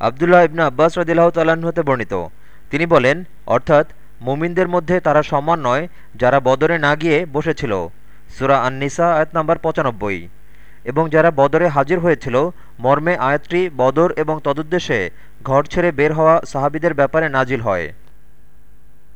আবদুল্লাহ ইবনা আব্বাস রদিল্লাহ তাল্লাহ্ন হতে বর্ণিত। তিনি বলেন, অর্থাৎ মুমিনদের মধ্যে তারা সমান নয় যারা বদরে না গিয়ে বসেছিল। সুরা আননিসা আয়াত নম্বর পঁচানব্বই। এবং যারা বদরে হাজির হয়েছিল, মর্মে আয়াতটি বদর এবং তদুদ্দেশে ঘর ছেড়ে বের হওয়া সাহাবিদের ব্যাপারে নাজিল হয়।